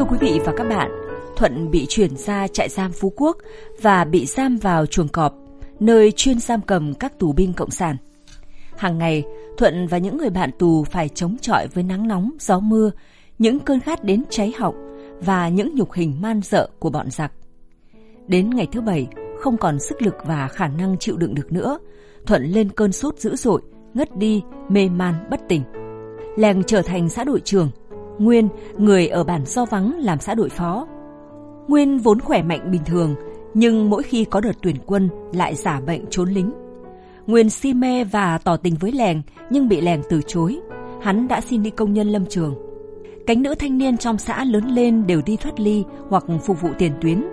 Thưa quý vị và các bạn, Thuận bị chuyển ra trại giam Phú Quốc và bị giam vào chuồng cọp, nơi chuyên giam cầm các tù binh cộng sản. Hàng ngày, Thuận và những người bạn tù phải chống chọi với nắng nóng, gió mưa, những cơn khát đến cháy họng và những nhục hình man dợ của bọn giặc. Đến ngày thứ bảy, không còn sức lực và khả năng chịu đựng được nữa, Thuận lên cơn sốt dữ dội, ngất đi, mê man, bất tỉnh. Lèng trở thành xã đội trưởng, Nguyên, người ở bản do vắng làm xã đội phó. Nguyên vốn khỏe mạnh bình thường, nhưng mỗi khi có đợt tuyển quân lại giả bệnh trốn lính. Nguyên si mê và tỏ tình với Lèng nhưng bị Lèng từ chối. Hắn đã xin đi công nhân lâm trường. Cánh nữ thanh niên trong xã lớn lên đều đi thoát ly hoặc phục vụ tiền tuyến.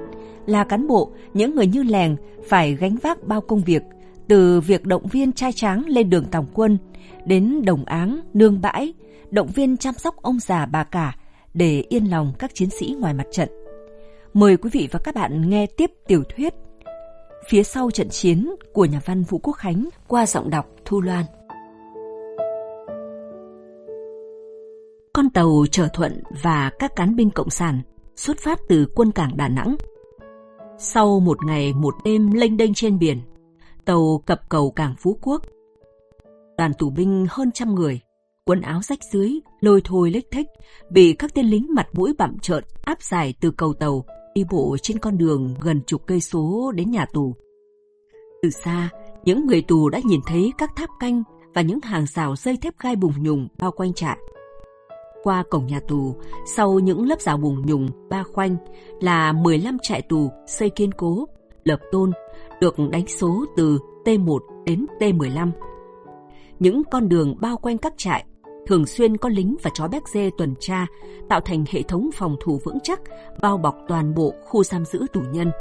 Là cán bộ, những người như Lèng phải gánh vác bao công việc, từ việc động viên trai tráng lên đường tòng quân, đến đồng áng, nương bãi, động viên chăm sóc ông già bà cả để yên lòng các chiến sĩ ngoài mặt trận. Mời quý vị và các bạn nghe tiếp tiểu thuyết Phía sau trận chiến của nhà văn Vũ Quốc Khánh qua giọng đọc Thu Loan. Con tàu chở Thuận và các cán binh Cộng sản xuất phát từ quân cảng Đà Nẵng. Sau một ngày một đêm lênh đênh trên biển, tàu cập cầu cảng Phú Quốc. Đoàn tù binh hơn trăm người, quần áo rách dưới, lôi thôi lếch thếch, bị các tên lính mặt mũi bặm trợn áp giải từ cầu tàu đi bộ trên con đường gần chục cây số đến nhà tù. Từ xa, những người tù đã nhìn thấy các tháp canh và những hàng rào dây thép gai bùng nhùng bao quanh trại. Qua cổng nhà tù, sau những lớp rào bùng nhùng ba khoanh là 15 trại tù xây kiên cố, lập tôn, được đánh số từ T1 đến T15. Những con đường bao quanh các trại thường xuyên có lính và chó béc dê tuần tra, tạo thành hệ thống phòng thủ vững chắc, bao bọc toàn bộ khu giam giữ tù nhân.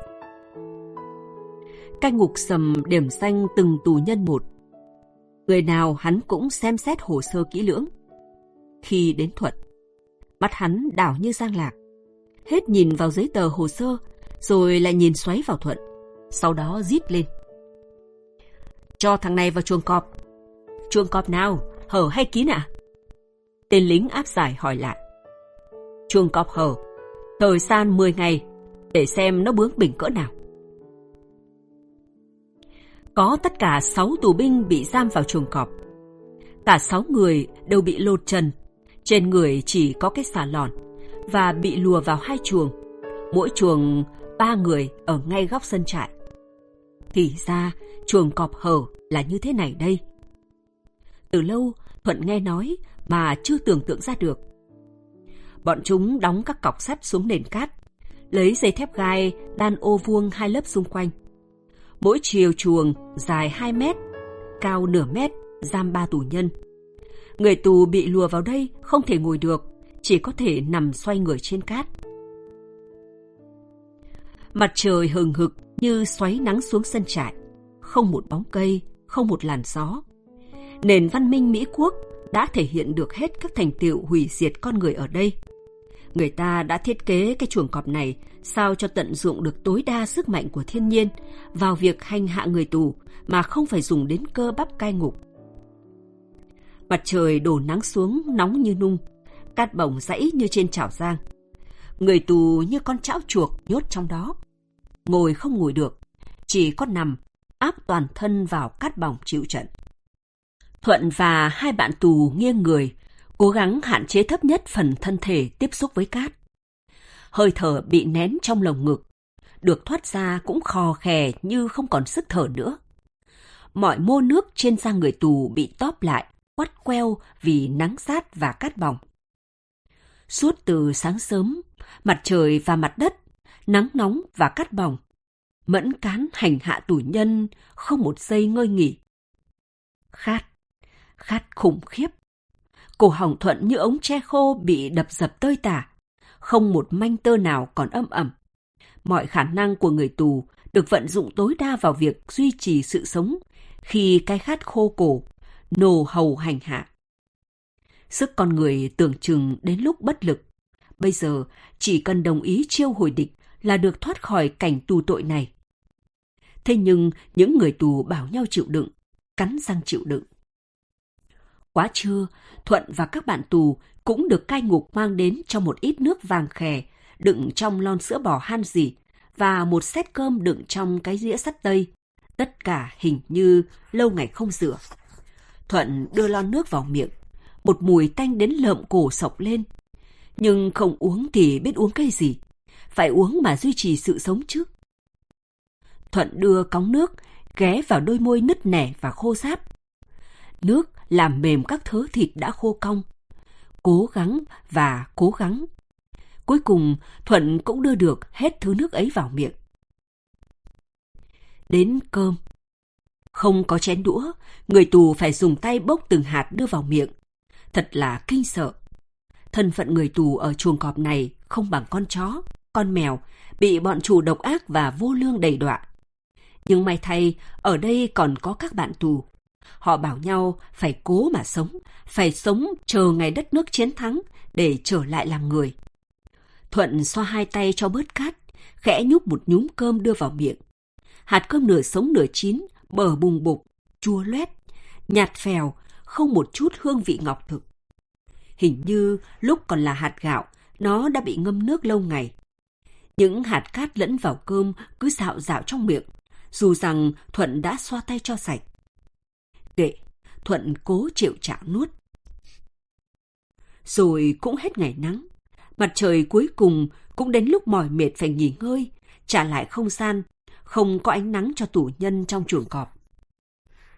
Canh ngục sầm điểm danh từng tù nhân một. Người nào hắn cũng xem xét hồ sơ kỹ lưỡng. Khi đến Thuận, mắt hắn đảo như giang lạc. Hết nhìn vào giấy tờ hồ sơ, rồi lại nhìn xoáy vào Thuận. Sau đó rít lên. Cho thằng này vào chuồng cọp. Chuồng cọp nào? Hở hay kín ạ? À? Tên lính áp giải hỏi lại. Chuông cọp hở, thời gian 10 ngày, để xem nó bướng bỉnh cỡ nào. Có tất cả 6 tù binh bị giam vào chuồng cọp. Cả 6 người đều bị lột trần, trên người chỉ có cái xà lòn, và bị lùa vào hai chuồng. Mỗi chuồng ba người ở ngay góc sân trại. Thì ra, chuồng cọp hở là như thế này đây. Từ lâu, Thuận nghe nói mà chưa tưởng tượng ra được. Bọn chúng đóng các cọc sắt xuống nền cát, lấy dây thép gai đan ô vuông hai lớp xung quanh. Mỗi chiều chuồng dài 2 mét, cao nửa mét, giam ba tù nhân. Người tù bị lùa vào đây không thể ngồi được, chỉ có thể nằm xoay người trên cát. Mặt trời hừng hực như xoáy nắng xuống sân trại, không một bóng cây, không một làn gió. Nền văn minh Mỹ quốc đã thể hiện được hết các thành tựu hủy diệt con người ở đây. Người ta đã thiết kế cái chuồng cọp này sao cho tận dụng được tối đa sức mạnh của thiên nhiên vào việc hành hạ người tù mà không phải dùng đến cơ bắp cai ngục. Mặt trời đổ nắng xuống nóng như nung, cát bổng dãy như trên chảo giang. Người tù như con chảo chuộc nhốt trong đó. Ngồi không ngồi được, chỉ có nằm, áp toàn thân vào cát bỏng chịu trận. Thuận và hai bạn tù nghiêng người, cố gắng hạn chế thấp nhất phần thân thể tiếp xúc với cát. Hơi thở bị nén trong lồng ngực, được thoát ra cũng khò khè như không còn sức thở nữa. Mọi mô nước trên da người tù bị tóp lại, quắt queo vì nắng sát và cát bỏng. Suốt từ sáng sớm, mặt trời và mặt đất, nắng nóng và cát bỏng, mẫn cán hành hạ tù nhân không một giây ngơi nghỉ. Khát, khát khủng khiếp. Cổ hỏng thuận như ống tre khô bị đập dập tơi tả, không một manh tơ nào còn âm ẩm. Mọi khả năng của người tù được vận dụng tối đa vào việc duy trì sự sống khi cái khát khô cổ, nồ hầu hành hạ. Sức con người tưởng chừng đến lúc bất lực. Bây giờ chỉ cần đồng ý chiêu hồi địch là được thoát khỏi cảnh tù tội này. Thế nhưng những người tù bảo nhau chịu đựng, cắn răng chịu đựng. Quá trưa, Thuận và các bạn tù cũng được cai ngục mang đến cho một ít nước vàng khè đựng trong lon sữa bò han gì và một xét cơm đựng trong cái dĩa sắt tây. Tất cả hình như lâu ngày không rửa. Thuận đưa lon nước vào miệng. Một mùi tanh đến lợm cổ sộc lên. Nhưng không uống thì biết uống cái gì. Phải uống mà duy trì sự sống trước. Thuận đưa cóng nước, ghé vào đôi môi nứt nẻ và khô ráp. Nước làm mềm các thớ thịt đã khô cong. Cố gắng và cố gắng. Cuối cùng, Thuận cũng đưa được hết thứ nước ấy vào miệng. Đến cơm. Không có chén đũa, người tù phải dùng tay bốc từng hạt đưa vào miệng. Thật là kinh sợ. Thân phận người tù ở chuồng cọp này không bằng con chó, con mèo, bị bọn chủ độc ác và vô lương đầy đọa. Nhưng may thay, ở đây còn có các bạn tù. Họ bảo nhau phải cố mà sống, phải sống chờ ngày đất nước chiến thắng để trở lại làm người. Thuận xoa hai tay cho bớt cát, khẽ nhúc một nhúm cơm đưa vào miệng. Hạt cơm nửa sống nửa chín, bờ bùng bục, chua loét, nhạt phèo, không một chút hương vị ngọc thực. Hình như lúc còn là hạt gạo, nó đã bị ngâm nước lâu ngày. Những hạt cát lẫn vào cơm cứ xạo dạo trong miệng, dù rằng Thuận đã xoa tay cho sạch. Kệ, Thuận cố chịu chạo nuốt. Rồi cũng hết ngày nắng. Mặt trời cuối cùng cũng đến lúc mỏi mệt phải nghỉ ngơi, trả lại không gian, không có ánh nắng cho tù nhân trong chuồng cọp.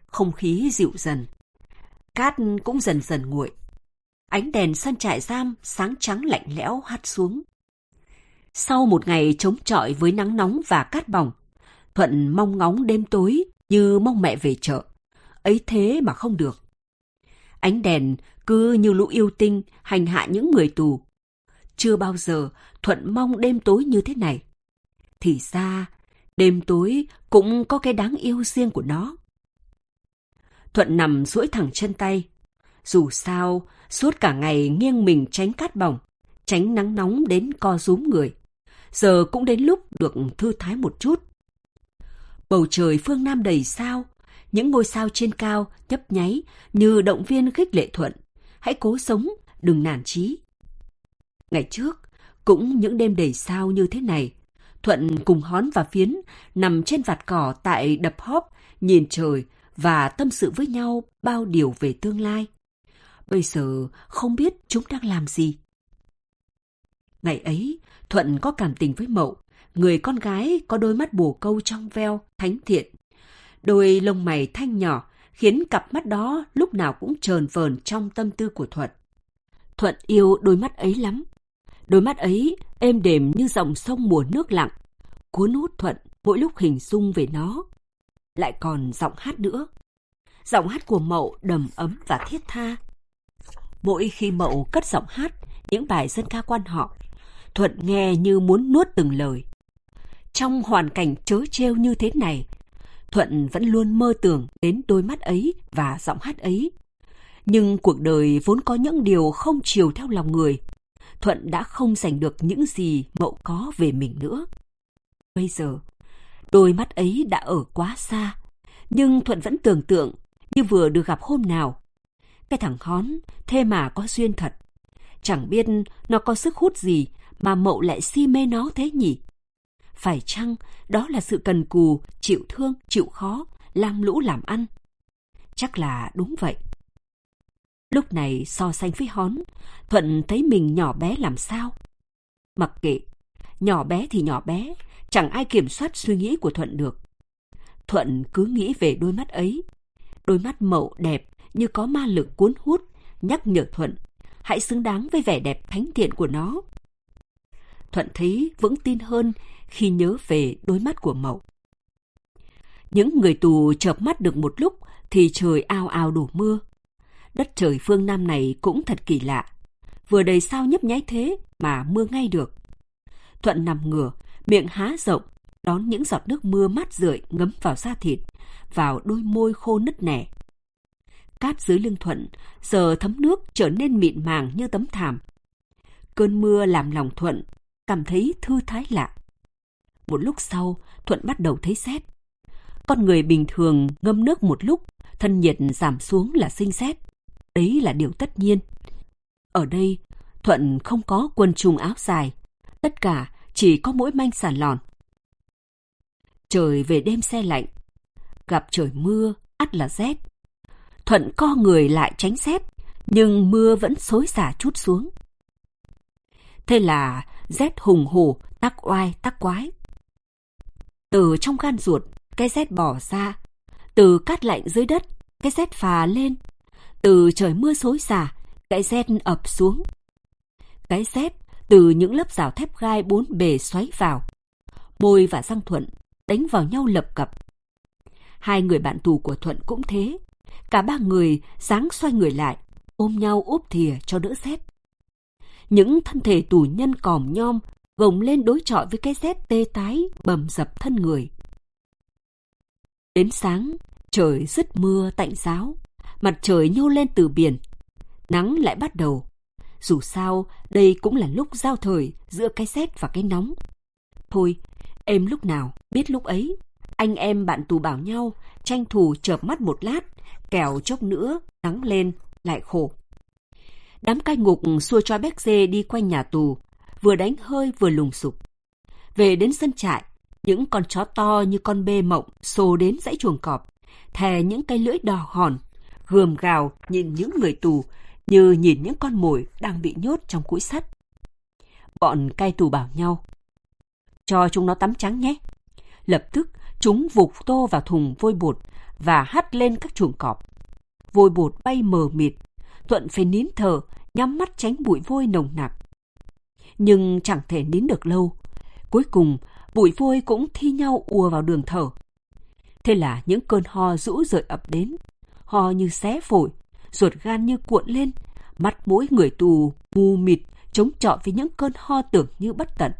Không khí dịu dần. Cát cũng dần dần nguội. Ánh đèn sân trại giam sáng trắng lạnh lẽo hắt xuống. Sau một ngày chống chọi với nắng nóng và cát bỏng, Thuận mong ngóng đêm tối như mong mẹ về chợ. Ấy thế mà không được. Ánh đèn cứ như lũ yêu tinh hành hạ những người tù. Chưa bao giờ Thuận mong đêm tối như thế này. Thì ra, đêm tối cũng có cái đáng yêu riêng của nó. Thuận nằm duỗi thẳng chân tay. Dù sao, suốt cả ngày nghiêng mình tránh cát bỏng, tránh nắng nóng đến co rúm người. Giờ cũng đến lúc được thư thái một chút. Bầu trời phương Nam đầy sao, những ngôi sao trên cao nhấp nháy như động viên khích lệ Thuận. Hãy cố sống, đừng nản chí. Ngày trước, cũng những đêm đầy sao như thế này, Thuận cùng Hón và Phiến nằm trên vạt cỏ tại đập hóp, nhìn trời và tâm sự với nhau bao điều về tương lai. Bây giờ không biết chúng đang làm gì. Ngày ấy, Thuận có cảm tình với Mậu, người con gái có đôi mắt bồ câu trong veo, thánh thiện. Đôi lông mày thanh nhỏ khiến cặp mắt đó lúc nào cũng trờn vờn trong tâm tư của Thuận. Thuận yêu đôi mắt ấy lắm. Đôi mắt ấy êm đềm như dòng sông mùa nước lặng, cuốn hút Thuận mỗi lúc hình dung về nó. Lại còn giọng hát nữa. Giọng hát của Mậu đầm ấm và thiết tha. Mỗi khi Mậu cất giọng hát những bài dân ca quan họ, Thuận nghe như muốn nuốt từng lời. Trong hoàn cảnh chớ trêu như thế này, Thuận vẫn luôn mơ tưởng đến đôi mắt ấy và giọng hát ấy. Nhưng cuộc đời vốn có những điều không chiều theo lòng người. Thuận đã không giành được những gì Mậu có về mình nữa. Bây giờ, đôi mắt ấy đã ở quá xa, nhưng Thuận vẫn tưởng tượng như vừa được gặp hôm nào. Cái thằng hón, thế mà có duyên thật. Chẳng biết nó có sức hút gì mà Mậu lại si mê nó thế nhỉ? Phải chăng đó là sự cần cù, chịu thương, chịu khó, lam lũ làm ăn? Chắc là đúng vậy. Lúc này so sánh với hón, Thuận thấy mình nhỏ bé làm sao? Mặc kệ, nhỏ bé thì nhỏ bé, chẳng ai kiểm soát suy nghĩ của Thuận được. Thuận cứ nghĩ về đôi mắt ấy. Đôi mắt mậu đẹp như có ma lực cuốn hút, nhắc nhở Thuận. Hãy xứng đáng với vẻ đẹp thánh thiện của nó. Thuận thấy vững tin hơn khi nhớ về đôi mắt của Mậu. Những người tù chợp mắt được một lúc thì trời ao ao đổ mưa. Đất trời phương Nam này cũng thật kỳ lạ. Vừa đầy sao nhấp nháy thế mà mưa ngay được. Thuận nằm ngửa, miệng há rộng, đón những giọt nước mưa mát rượi ngấm vào da thịt, vào đôi môi khô nứt nẻ. Cát dưới lưng Thuận giờ thấm nước trở nên mịn màng như tấm thảm. Cơn mưa làm lòng Thuận cảm thấy thư thái lạ. Một lúc sau, Thuận bắt đầu thấy rét. Con người bình thường ngâm nước một lúc, thân nhiệt giảm xuống là sinh rét. Đấy là điều tất nhiên. Ở đây, Thuận không có quần trùng áo dài. Tất cả chỉ có mỗi manh sàn lòn. Trời về đêm xe lạnh, gặp trời mưa, ắt là rét. Thuận co người lại tránh rét, nhưng mưa vẫn xối xả chút xuống. Thế là rét hùng hổ, tắc oai, tắc quái. Từ trong gan ruột, cái rét bỏ ra. Từ cát lạnh dưới đất, cái rét phà lên. Từ trời mưa xối xả, cái rét ập xuống. Cái rét từ những lớp rào thép gai bốn bề xoáy vào. Môi và răng Thuận đánh vào nhau lập cập. Hai người bạn tù của Thuận cũng thế. Cả ba người sáng xoay người lại, ôm nhau úp thìa cho đỡ rét. Những thân thể tù nhân còm nhom gồng lên đối chọi với cái rét tê tái bầm dập thân người. Đến sáng, trời dứt mưa tạnh giáo, mặt trời nhô lên từ biển, nắng lại bắt đầu. Dù sao, đây cũng là lúc giao thời giữa cái rét và cái nóng. Thôi, em lúc nào, biết lúc ấy. Anh em bạn tù bảo nhau, tranh thủ chợp mắt một lát, kẻo chốc nữa, nắng lên, lại khổ. Đám cai ngục xua cho béc dê đi quanh nhà tù, vừa đánh hơi vừa lùng sục. Về đến sân trại, những con chó to như con bê mộng xô đến dãy chuồng cọp, thè những cây lưỡi đỏ hòn, gườm gào nhìn những người tù như nhìn những con mồi đang bị nhốt trong cũi sắt. Bọn cai tù bảo nhau, cho chúng nó tắm trắng nhé. Lập tức, chúng vụt tô vào thùng vôi bột và hắt lên các chuồng cọp. Vôi bột bay mờ mịt, Thuận phải nín thở, nhắm mắt tránh bụi vôi nồng nặc. Nhưng chẳng thể nín được lâu. Cuối cùng, bụi vôi cũng thi nhau ùa vào đường thở. Thế là những cơn ho rũ rượi ập đến, ho như xé phổi, ruột gan như cuộn lên, mắt mũi người tù mù mịt chống chọi với những cơn ho tưởng như bất tận.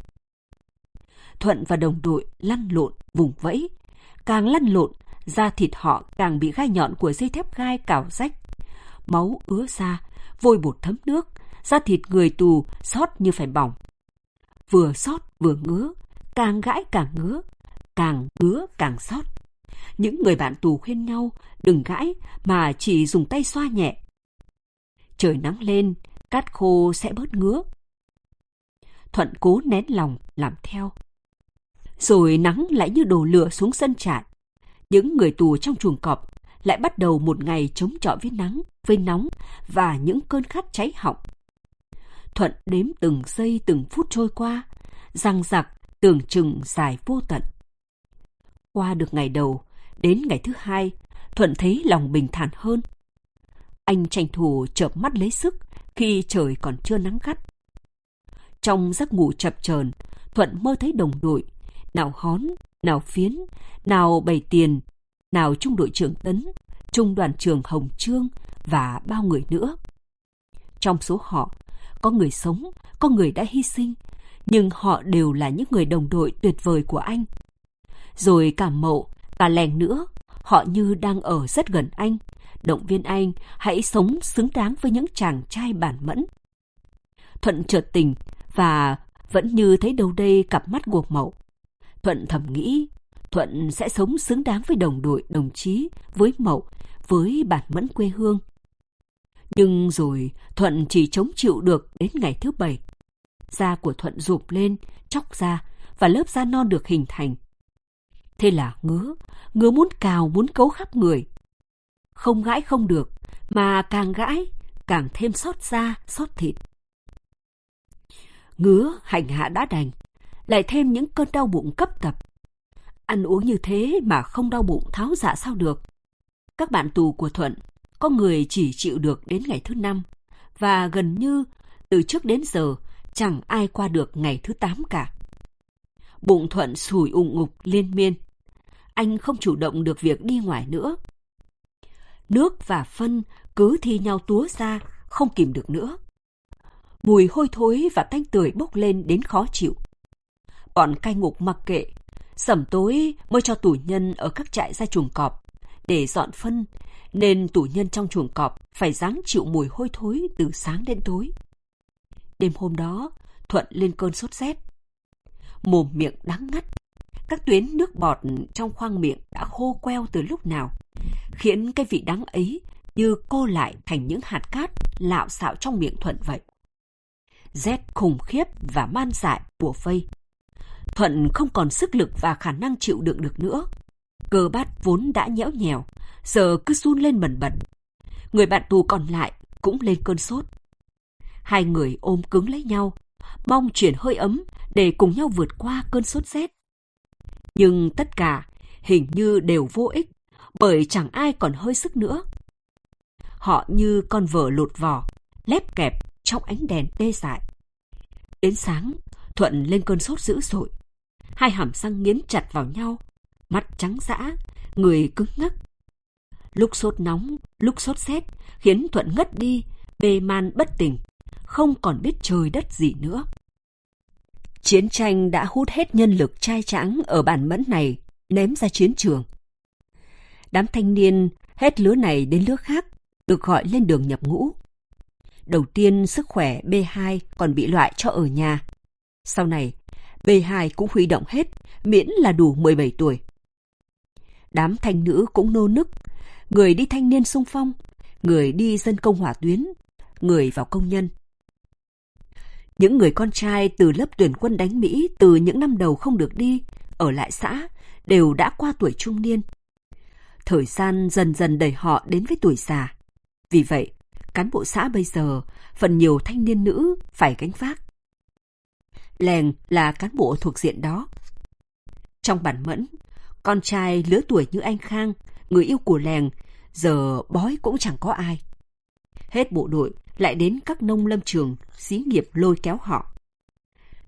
Thuận và đồng đội lăn lộn, vùng vẫy. Càng lăn lộn, da thịt họ càng bị gai nhọn của dây thép gai cào rách. Máu ứa ra, vôi bột thấm nước, da thịt người tù sót như phải bỏng. Vừa sót vừa ngứa, càng gãi càng ngứa, càng ngứa càng sót. Những người bạn tù khuyên nhau đừng gãi mà chỉ dùng tay xoa nhẹ. Trời nắng lên, cát khô sẽ bớt ngứa. Thuận cố nén lòng làm theo. Rồi nắng lại như đổ lửa xuống sân trại. Những người tù trong chuồng cọp lại bắt đầu một ngày chống chọi với nắng, với nóng và những cơn khát cháy họng. Thuận đếm từng giây từng phút trôi qua, răng giặc, tưởng chừng dài vô tận. Qua được ngày đầu, đến ngày thứ hai, Thuận thấy lòng bình thản hơn. Anh tranh thủ chợp mắt lấy sức khi trời còn chưa nắng gắt. Trong giấc ngủ chập chờn, Thuận mơ thấy đồng đội, nào hón, nào phiến, nào bày tiền, nào trung đội trưởng Tấn, trung đoàn trưởng Hồng Trương và bao người nữa. Trong số họ, có người sống, có người đã hy sinh, nhưng họ đều là những người đồng đội tuyệt vời của anh. Rồi cả mậu, cả lèng nữa, họ như đang ở rất gần anh, động viên anh hãy sống xứng đáng với những chàng trai bản mẫn. Thuận chợt tình và vẫn như thấy đâu đây cặp mắt của mậu. Thuận thầm nghĩ, Thuận sẽ sống xứng đáng với đồng đội, đồng chí, với mậu, với bản mẫn quê hương. Nhưng rồi Thuận chỉ chống chịu được đến ngày thứ bảy. Da của Thuận rụp lên, chóc ra và lớp da non được hình thành. Thế là ngứa, ngứa muốn cào muốn cấu khắp người. Không gãi không được, mà càng gãi, càng thêm sót da, sót thịt. Ngứa hành hạ đã đành, lại thêm những cơn đau bụng cấp tập. Ăn uống như thế mà không đau bụng tháo dạ sao được. Các bạn tù của Thuận, có người chỉ chịu được đến ngày thứ năm, và gần như từ trước đến giờ chẳng ai qua được ngày thứ tám cả. Bụng Thuận sùi ủng ngục liên miên. Anh không chủ động được việc đi ngoài nữa. Nước và phân cứ thi nhau túa ra, không kìm được nữa. Mùi hôi thối và tanh tưởi bốc lên đến khó chịu. Bọn cai ngục mặc kệ, sẩm tối mới cho tù nhân ở các trại ra chuồng cọp để dọn phân, nên tù nhân trong chuồng cọp phải ráng chịu mùi hôi thối từ sáng đến tối. Đêm hôm đó, Thuận lên cơn sốt rét. Mồm miệng đắng ngắt, các tuyến nước bọt trong khoang miệng đã khô queo từ lúc nào, khiến cái vị đắng ấy như cô lại thành những hạt cát lạo xạo trong miệng Thuận vậy. rét khủng khiếp và man dại bùa vây. Thuận không còn sức lực và khả năng chịu đựng được nữa. Cơ bát vốn đã nhẽo nhèo, giờ cứ run lên bần bật. Người bạn tù còn lại cũng lên cơn sốt. Hai người ôm cứng lấy nhau, mong chuyển hơi ấm để cùng nhau vượt qua cơn sốt rét. Nhưng tất cả hình như đều vô ích, bởi chẳng ai còn hơi sức nữa. Họ như con vợ lột vỏ, lép kẹp trong ánh đèn tê dại. Đến sáng, Thuận lên cơn sốt dữ dội. Hai hàm răng nghiến chặt vào nhau, mắt trắng dã, người cứng ngắc. Lúc sốt nóng, lúc sốt rét, khiến Thuận ngất đi, bề man bất tỉnh, không còn biết trời đất gì nữa. Chiến tranh đã hút hết nhân lực trai tráng ở bản mẫn này, ném ra chiến trường. Đám thanh niên hết lứa này đến lứa khác, được gọi lên đường nhập ngũ. Đầu tiên sức khỏe B2 còn bị loại cho ở nhà. Sau này, B2 cũng huy động hết, miễn là đủ 17 tuổi. Đám thanh nữ cũng nô nức, người đi thanh niên sung phong, người đi dân công hỏa tuyến, người vào công nhân. Những người con trai từ lớp tuyển quân đánh Mỹ từ những năm đầu không được đi, ở lại xã, đều đã qua tuổi trung niên. Thời gian dần dần đẩy họ đến với tuổi già. Vì vậy, cán bộ xã bây giờ phần nhiều thanh niên nữ phải gánh vác. Lèng là cán bộ thuộc diện đó. Trong bản mẫn, con trai lứa tuổi như anh Khang, người yêu của làng giờ bói cũng chẳng có ai. Hết bộ đội lại đến các nông lâm trường, xí nghiệp lôi kéo họ.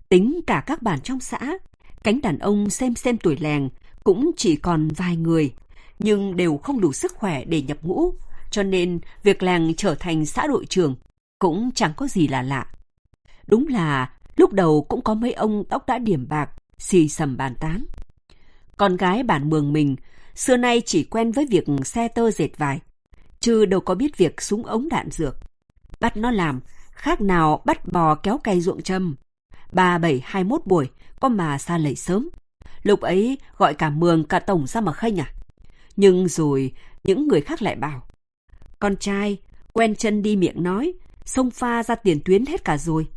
Tính cả các bản trong xã, cánh đàn ông xem xem tuổi làng cũng chỉ còn vài người, nhưng đều không đủ sức khỏe để nhập ngũ, cho nên việc làng trở thành xã đội trưởng cũng chẳng có gì là lạ. Đúng là lúc đầu cũng có mấy ông tóc đã điểm bạc, xì sầm bàn tán. Con gái bản mường mình xưa nay chỉ quen với việc xe tơ dệt vải, chứ đâu có biết việc súng ống đạn dược. Bắt nó làm, khác nào bắt bò kéo cây ruộng châm. Ba bảy hai mốt buổi, có mà xa lầy sớm. Lúc ấy gọi cả mường cả tổng ra mà khênh à? Nhưng rồi những người khác lại bảo. Con trai, quen chân đi miệng nói, sông pha ra tiền tuyến hết cả rồi.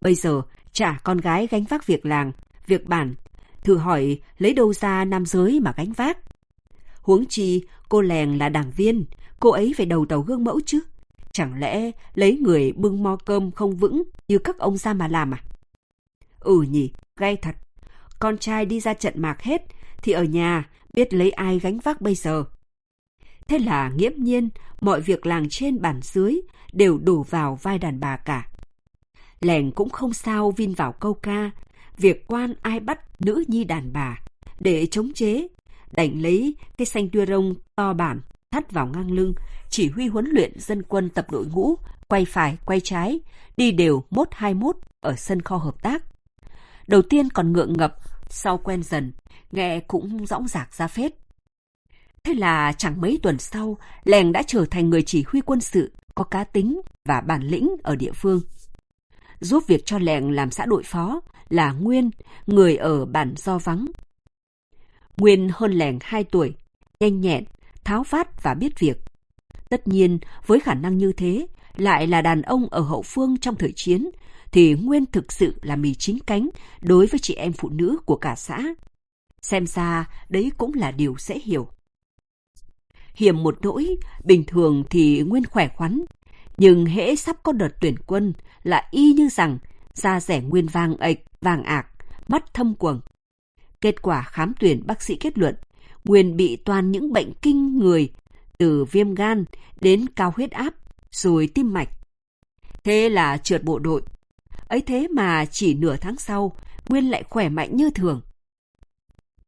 Bây giờ trả con gái gánh vác việc làng, việc bản. Thử hỏi lấy đâu ra nam giới mà gánh vác. Huống chi cô lèng là đảng viên, cô ấy phải đầu tàu gương mẫu chứ. Chẳng lẽ lấy người bưng mo cơm không vững như các ông ra mà làm à? Ừ nhỉ, gay thật. Con trai đi ra trận mạc hết, thì ở nhà biết lấy ai gánh vác bây giờ. Thế là nghiễm nhiên, mọi việc làng trên bản dưới đều đổ vào vai đàn bà cả. Lèng cũng không sao vin vào câu ca, việc quan ai bắt nữ nhi đàn bà, để chống chế, đành lấy cái xanh đưa rông to bản, thắt vào ngang lưng, chỉ huy huấn luyện dân quân tập đội ngũ, quay phải, quay trái, đi đều mốt hai mốt ở sân kho hợp tác. Đầu tiên còn ngượng ngập, sau quen dần, nghe cũng rõng rạc ra phết. Thế là chẳng mấy tuần sau, Lèng đã trở thành người chỉ huy quân sự, có cá tính và bản lĩnh ở địa phương. Giúp việc cho Lèng làm xã đội phó là Nguyên, người ở bản do vắng. Nguyên hơn lẻng 2 tuổi, nhanh nhẹn, tháo phát và biết việc. Tất nhiên, với khả năng như thế, lại là đàn ông ở hậu phương trong thời chiến, thì Nguyên thực sự là mì chính cánh đối với chị em phụ nữ của cả xã. Xem ra, đấy cũng là điều dễ hiểu. Hiểm một nỗi, bình thường thì Nguyên khỏe khoắn, nhưng hễ sắp có đợt tuyển quân là y như rằng da rẻ Nguyên vàng ệch, vàng ạc, mắt thâm quầng. Kết quả khám tuyển bác sĩ kết luận, Nguyên bị toàn những bệnh kinh người, từ viêm gan đến cao huyết áp, rồi tim mạch. Thế là trượt bộ đội. Ấy thế mà chỉ nửa tháng sau, Nguyên lại khỏe mạnh như thường.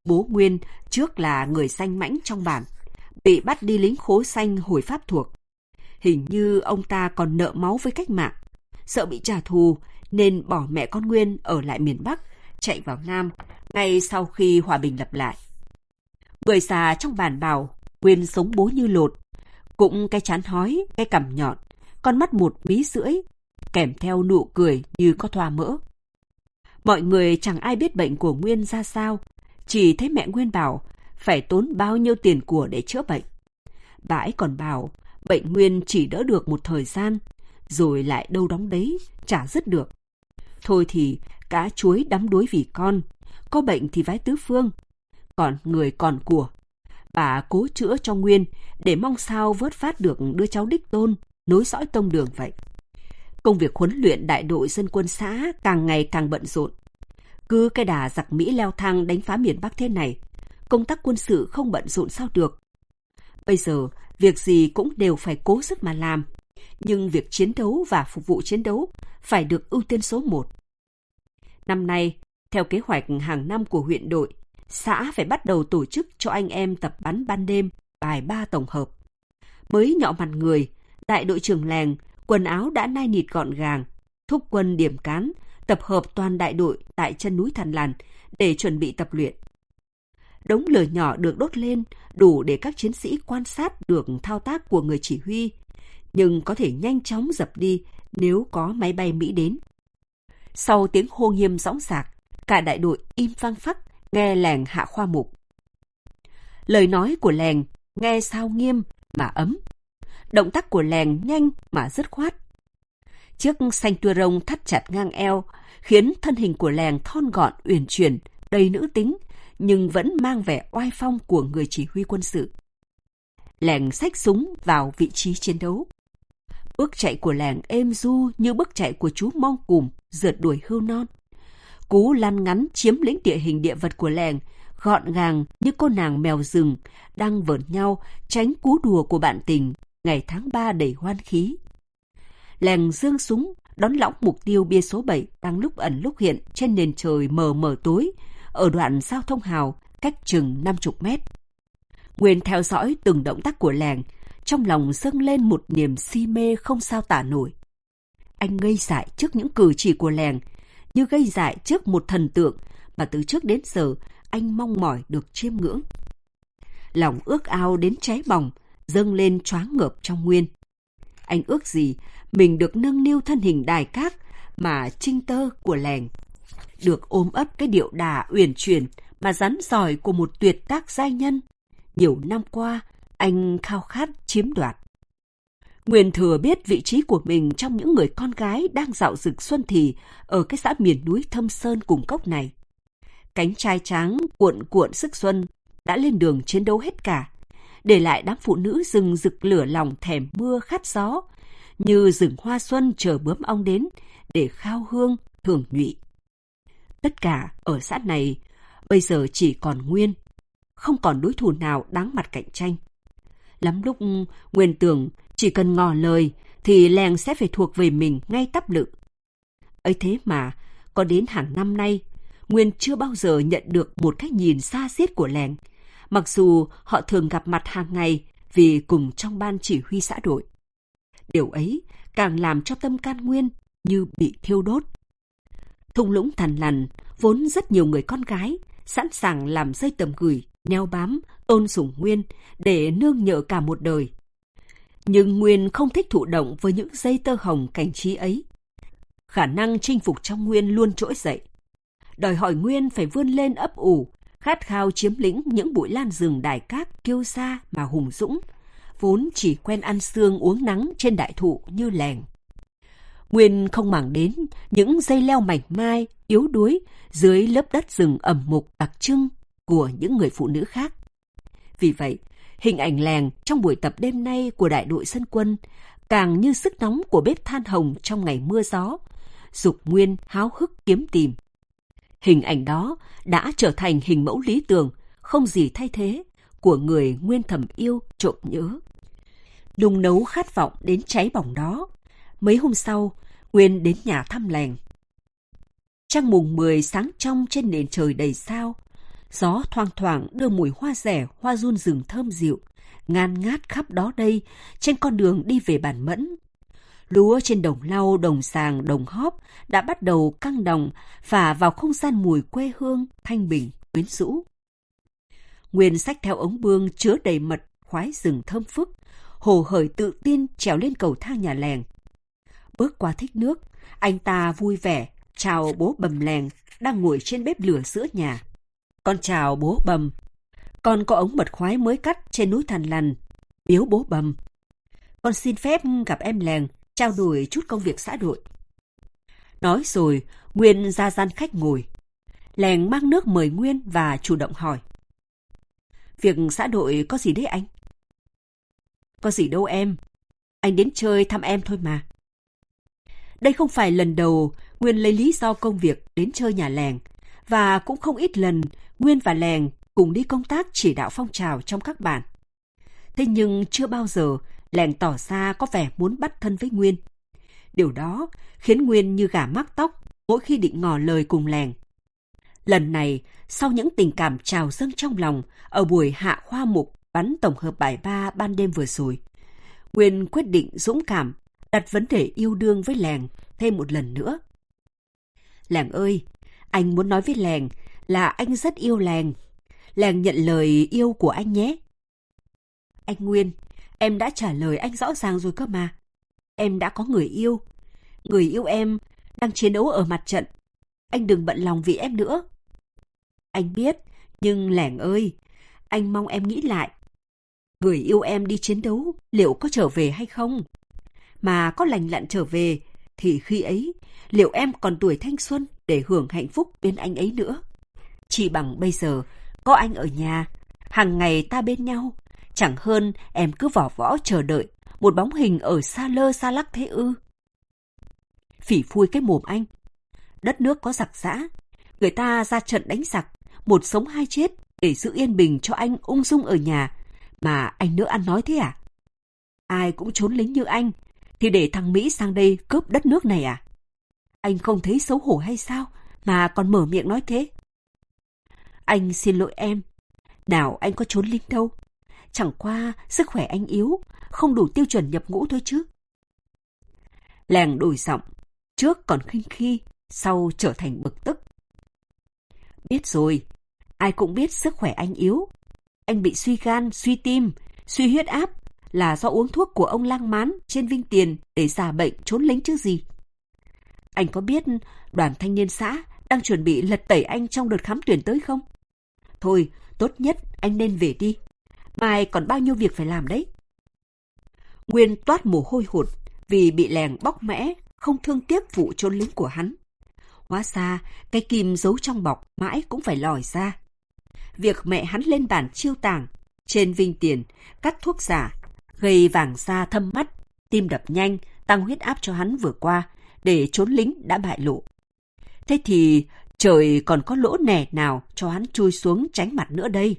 Bố Nguyên trước là người xanh mãnh trong bản, bị bắt đi lính khố xanh hồi pháp thuộc. Hình như ông ta còn nợ máu với cách mạng, sợ bị trả thù nên bỏ mẹ con Nguyên ở lại miền Bắc, chạy vào Nam ngay sau khi hòa bình lập lại. Người già trong bản bảo, Nguyên sống bố như lột, cũng cái chán hói, cái cằm nhọn, con mắt một mí rưỡi, kèm theo nụ cười như có thoa mỡ. Mọi người chẳng ai biết bệnh của Nguyên ra sao, chỉ thấy mẹ Nguyên bảo phải tốn bao nhiêu tiền của để chữa bệnh. Bà ấy còn bảo bệnh Nguyên chỉ đỡ được một thời gian, rồi lại đâu đóng đấy, chả dứt được. Thôi thì cá chuối đắm đuối vì con, có bệnh thì vái tứ phương. Còn người còn của. Bà cố chữa cho Nguyên để mong sao vớt phát được đứa cháu đích tôn, nối dõi tông đường vậy. Công việc huấn luyện đại đội dân quân xã càng ngày càng bận rộn. Cứ cái đà giặc Mỹ leo thang đánh phá miền Bắc thế này, công tác quân sự không bận rộn sao được. Bây giờ, việc gì cũng đều phải cố sức mà làm. Nhưng việc chiến đấu và phục vụ chiến đấu phải được ưu tiên số một. Năm nay, theo kế hoạch hàng năm của huyện đội, xã phải bắt đầu tổ chức cho anh em tập bắn ban đêm bài ba tổng hợp. Mới nhọ mặt người, đại đội trưởng làng, quần áo đã nai nịt gọn gàng, thúc quân điểm cán, tập hợp toàn đại đội tại chân núi Thần Làn để chuẩn bị tập luyện. Đống lửa nhỏ được đốt lên đủ để các chiến sĩ quan sát được thao tác của người chỉ huy, nhưng có thể nhanh chóng dập đi nếu có máy bay Mỹ đến. Sau tiếng hô nghiêm dõng dạc, cả đại đội im vang phắc nghe làng hạ khoa mục. Lời nói của làng nghe sao nghiêm mà ấm. Động tác của làng nhanh mà dứt khoát. Chiếc xanh tua rông thắt chặt ngang eo, khiến thân hình của làng thon gọn uyển chuyển, đầy nữ tính, nhưng vẫn mang vẻ oai phong của người chỉ huy quân sự. Làng xách súng vào vị trí chiến đấu. Bước chạy của làng êm du như bước chạy của chú mong cùm rượt đuổi hưu non. Cú lan ngắn chiếm lĩnh địa hình địa vật của làng, gọn gàng như cô nàng mèo rừng, đang vợn nhau tránh cú đùa của bạn tình, ngày tháng ba đầy hoan khí. Làng dương súng, đón lõng mục tiêu bia số 7 đang lúc ẩn lúc hiện trên nền trời mờ mờ tối, ở đoạn giao thông hào cách chừng 50 mét. Nguyên theo dõi từng động tác của làng, trong lòng dâng lên một niềm si mê không sao tả nổi. Anh ngây dại trước những cử chỉ của làng, như gây dại trước một thần tượng mà từ trước đến giờ anh mong mỏi được chiêm ngưỡng. Lòng ước ao đến cháy bỏng, dâng lên choáng ngợp trong Nguyên. Anh ước gì mình được nâng niu thân hình đài cát mà trinh tơ của làng. Được ôm ấp cái điệu đà uyển chuyển mà rắn giỏi của một tuyệt tác giai nhân. Nhiều năm qua, anh khao khát chiếm đoạt. Nguyên thừa biết vị trí của mình trong những người con gái đang dạo rực xuân thì ở cái xã miền núi Thâm Sơn cùng cốc này. Cánh trai tráng cuộn cuộn sức xuân đã lên đường chiến đấu hết cả, để lại đám phụ nữ rừng rực lửa lòng thèm mưa khát gió, như rừng hoa xuân chờ bướm ong đến để khao hương thường nhụy. Tất cả ở xã này bây giờ chỉ còn Nguyên, không còn đối thủ nào đáng mặt cạnh tranh. Lắm lúc Nguyên tưởng chỉ cần ngỏ lời thì làng sẽ phải thuộc về mình ngay tắp lự. ấy thế mà, có đến hàng năm nay, Nguyên chưa bao giờ nhận được một cách nhìn xa xiết của làng, mặc dù họ thường gặp mặt hàng ngày vì cùng trong ban chỉ huy xã đội. Điều ấy càng làm cho tâm can Nguyên như bị thiêu đốt. Thung lũng thằn lằn, vốn rất nhiều người con gái, sẵn sàng làm dây tầm gửi, neo bám, tôn sủng Nguyên để nương nhờ cả một đời. Nhưng Nguyên không thích thụ động với những dây tơ hồng cảnh trí ấy. Khả năng chinh phục trong Nguyên luôn trỗi dậy. Đòi hỏi Nguyên phải vươn lên ấp ủ, khát khao chiếm lĩnh những bụi lan rừng đài cát kiêu xa mà hùng dũng, vốn chỉ quen ăn xương uống nắng trên đại thụ như lèng. Nguyên không màng đến những dây leo mảnh mai, yếu đuối dưới lớp đất rừng ẩm mục đặc trưng của những người phụ nữ khác. Vì vậy, hình ảnh làng trong buổi tập đêm nay của đại đội dân quân càng như sức nóng của bếp than hồng trong ngày mưa gió, dục Nguyên háo hức kiếm tìm. Hình ảnh đó đã trở thành hình mẫu lý tưởng, không gì thay thế, của người Nguyên thầm yêu trộm nhớ. Nung nấu khát vọng đến cháy bỏng đó. Mấy hôm sau, Nguyên đến nhà thăm làng. Trăng mùng 10 sáng trong trên nền trời đầy sao. Gió thoang thoảng đưa mùi hoa rẻ, hoa run rừng thơm dịu, ngan ngát khắp đó đây trên con đường đi về bản mẫn. Lúa trên đồng lau, đồng sàng, đồng hóp đã bắt đầu căng đồng, phả vào không gian mùi quê hương, thanh bình, quyến rũ. Nguyên sách theo ống bương chứa đầy mật, khoái rừng thơm phức, hồ hởi tự tin trèo lên cầu thang nhà lèng Bước qua thích nước, anh ta vui vẻ, chào bố bầm lèng, đang ngồi trên bếp lửa giữa nhà. Con chào bố bầm. Con có ống mật khoái mới cắt trên núi thành Lằn. Biếu bố bầm. Con xin phép gặp em lèng, trao đổi chút công việc xã đội. Nói rồi, Nguyên ra gian khách ngồi. Lèng mang nước mời Nguyên và chủ động hỏi. Việc xã đội có gì đấy anh? Có gì đâu em. Anh đến chơi thăm em thôi mà. Đây không phải lần đầu Nguyên lấy lý do công việc đến chơi nhà lèng, và cũng không ít lần Nguyên và lèng cùng đi công tác chỉ đạo phong trào trong các bản. Thế nhưng chưa bao giờ lèng tỏ ra có vẻ muốn bắt thân với Nguyên. Điều đó khiến Nguyên như gà mắc tóc mỗi khi định ngỏ lời cùng lèng. Lần này, sau những tình cảm trào dâng trong lòng ở buổi hạ khoa mục bắn tổng hợp bài ba ban đêm vừa rồi, Nguyên quyết định dũng cảm đặt vấn đề yêu đương với lèng thêm một lần nữa. Lèng ơi, anh muốn nói với lèng là anh rất yêu lèng. Lèng nhận lời yêu của anh nhé. Anh Nguyên, em đã trả lời anh rõ ràng rồi cơ mà. Em đã có người yêu. Người yêu em đang chiến đấu ở mặt trận. Anh đừng bận lòng vì em nữa. Anh biết, nhưng lẻng ơi, anh mong em nghĩ lại. Người yêu em đi chiến đấu liệu có trở về hay không? Mà có lành lặn trở về, thì khi ấy, liệu em còn tuổi thanh xuân để hưởng hạnh phúc bên anh ấy nữa? Chỉ bằng bây giờ, có anh ở nhà, hàng ngày ta bên nhau, chẳng hơn em cứ vỏ võ chờ đợi một bóng hình ở xa lơ xa lắc thế ư. Phỉ phui cái mồm anh. Đất nước có giặc giã, người ta ra trận đánh giặc, một sống hai chết để giữ yên bình cho anh ung dung ở nhà, mà anh nữa ăn nói thế à? Ai cũng trốn lính như anh, thì để thằng Mỹ sang đây cướp đất nước này à? Anh không thấy xấu hổ hay sao mà còn mở miệng nói thế? Anh xin lỗi em. Nào anh có trốn lính đâu. Chẳng qua sức khỏe anh yếu, không đủ tiêu chuẩn nhập ngũ thôi chứ. Làng đổi giọng, trước còn khinh khi, sau trở thành bực tức. Biết rồi, ai cũng biết sức khỏe anh yếu. Anh bị suy gan, suy tim, suy huyết áp là do uống thuốc của ông lang mán trên vinh tiền để giả bệnh trốn lính chứ gì. Anh có biết đoàn thanh niên xã đang chuẩn bị lật tẩy anh trong đợt khám tuyển tới không? Thôi, tốt nhất anh nên về đi. Mai còn bao nhiêu việc phải làm đấy. Nguyên toát mồ hôi hột vì bị lèng bóc mẽ, không thương tiếc vụ trốn lính của hắn. Hóa ra, cái kim giấu trong bọc mãi cũng phải lòi ra. Việc mẹ hắn lên bản chiêu tàng, trên vinh tiền, cắt thuốc giả, gây vàng da thâm mắt, tim đập nhanh, tăng huyết áp cho hắn vừa qua, để trốn lính đã bại lộ. Thế thì trời còn có lỗ nẻ nào cho hắn chui xuống tránh mặt nữa đây?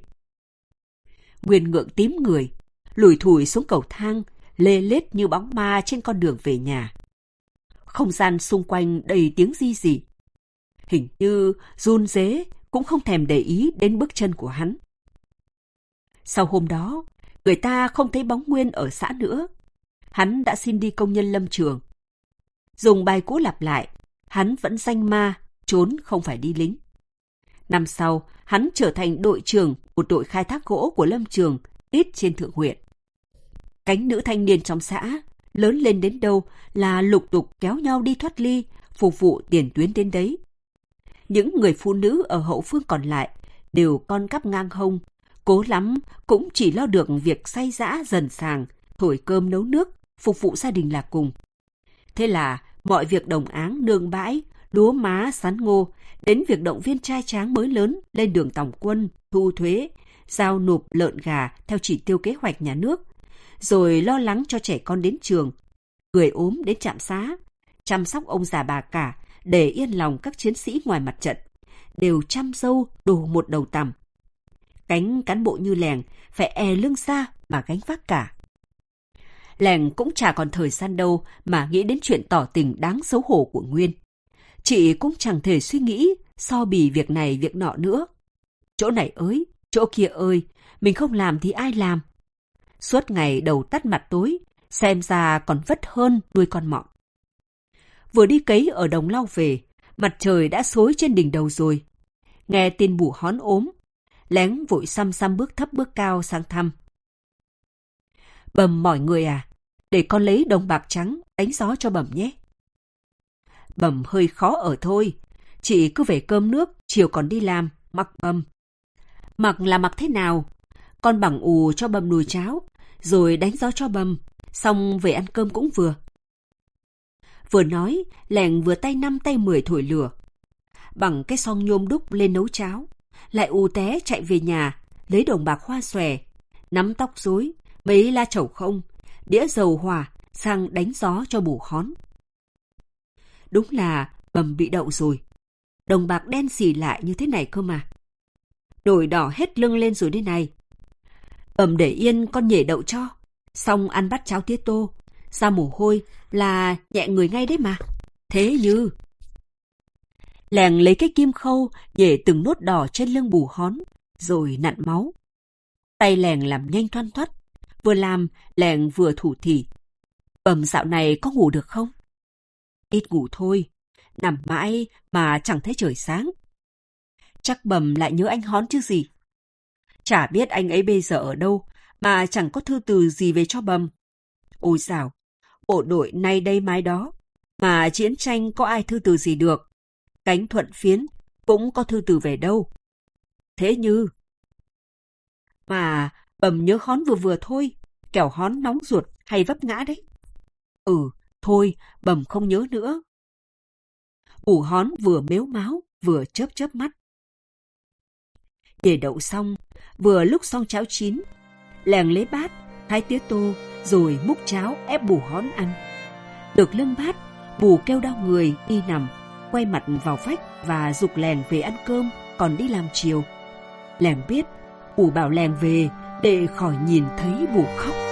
Nguyên ngượng tím người, lùi thủi xuống cầu thang, lê lết như bóng ma trên con đường về nhà. Không gian xung quanh đầy tiếng di gì. Hình như run dế cũng không thèm để ý đến bước chân của hắn. Sau hôm đó, người ta không thấy bóng Nguyên ở xã nữa. Hắn đã xin đi công nhân lâm trường. Dùng bài cũ lặp lại, hắn vẫn danh ma, trốn không phải đi lính. Năm sau, hắn trở thành đội trưởng một đội khai thác gỗ của lâm trường, ít trên thượng huyện. Cánh nữ thanh niên trong xã, lớn lên đến đâu là lục tục kéo nhau đi thoát ly, phục vụ tiền tuyến đến đấy. Những người phụ nữ ở hậu phương còn lại đều con cắp ngang hông, cố lắm cũng chỉ lo được việc say dã dần sàng, thổi cơm nấu nước, phục vụ gia đình là cùng. Thế là mọi việc đồng áng nương bãi, lúa má, sắn ngô, đến việc động viên trai tráng mới lớn lên đường tổng quân, thu thuế, giao nộp lợn gà theo chỉ tiêu kế hoạch nhà nước, rồi lo lắng cho trẻ con đến trường, người ốm đến trạm xá, chăm sóc ông già bà cả để yên lòng các chiến sĩ ngoài mặt trận, đều chăm dâu đồ một đầu tằm. Cánh cán bộ như lèng phải e lưng xa mà gánh vác cả. Lèng cũng chả còn thời gian đâu mà nghĩ đến chuyện tỏ tình đáng xấu hổ của Nguyên. Chị cũng chẳng thể suy nghĩ so bì việc này việc nọ nữa. Chỗ này ơi, chỗ kia ơi, mình không làm thì ai làm? Suốt ngày đầu tắt mặt tối, xem ra còn vất hơn nuôi con mọn. Vừa đi cấy ở đồng lau về, mặt trời đã xối trên đỉnh đầu rồi. Nghe tin bù hón ốm, lén vội xăm xăm bước thấp bước cao sang thăm. Bầm mọi người à, để con lấy đồng bạc trắng đánh gió cho bẩm nhé. Bẩm hơi khó ở thôi, chị cứ về cơm nước, chiều còn đi làm, mặc bầm. Mặc là mặc thế nào? Con bằng ù cho bầm nồi cháo, rồi đánh gió cho bầm, xong về ăn cơm cũng vừa. Vừa nói, lẻn vừa tay năm tay mười thổi lửa, bằng cái son nhôm đúc lên nấu cháo, lại ù té chạy về nhà, lấy đồng bạc hoa xòe, nắm tóc rối, mấy la chầu không, đĩa dầu hỏa sang đánh gió cho bù khón. Đúng là bầm bị đậu rồi. Đồng bạc đen xì lại như thế này cơ mà. Nổi đỏ hết lưng lên rồi đây này. Bầm để yên con nhể đậu cho. Xong ăn bắt cháo tía tô. Ra mồ hôi là nhẹ người ngay đấy mà. Thế như... Lèng lấy cái kim khâu nhể từng nốt đỏ trên lưng bù hón, rồi nặn máu. Tay lèng làm nhanh thoăn thoắt, vừa làm lèn vừa thủ thỉ. Bầm dạo này có ngủ được không? Ít ngủ thôi, nằm mãi mà chẳng thấy trời sáng. Chắc bầm lại nhớ anh hón chứ gì. Chả biết anh ấy bây giờ ở đâu, mà chẳng có thư từ gì về cho bầm. Ôi dào, bộ đội nay đây mai đó, mà chiến tranh có ai thư từ gì được. Cánh thuận phiến cũng có thư từ về đâu. Thế như... Mà bầm nhớ hón vừa vừa thôi, kẻo hón nóng ruột hay vấp ngã đấy. Ừ, thôi, bầm không nhớ nữa. Ủ hón vừa mếu máu, vừa chớp chớp mắt. Để đậu xong, vừa lúc xong cháo chín, lèng lấy bát, thái tía tô, rồi múc cháo ép bù hón ăn. Được lưng bát, bù kêu đau người, đi nằm, quay mặt vào vách và dục lèng về ăn cơm, còn đi làm chiều. Lèng biết, bù bảo lèng về để khỏi nhìn thấy buộc khóc.